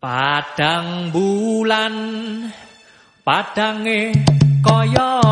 Padang bulan padange kaya.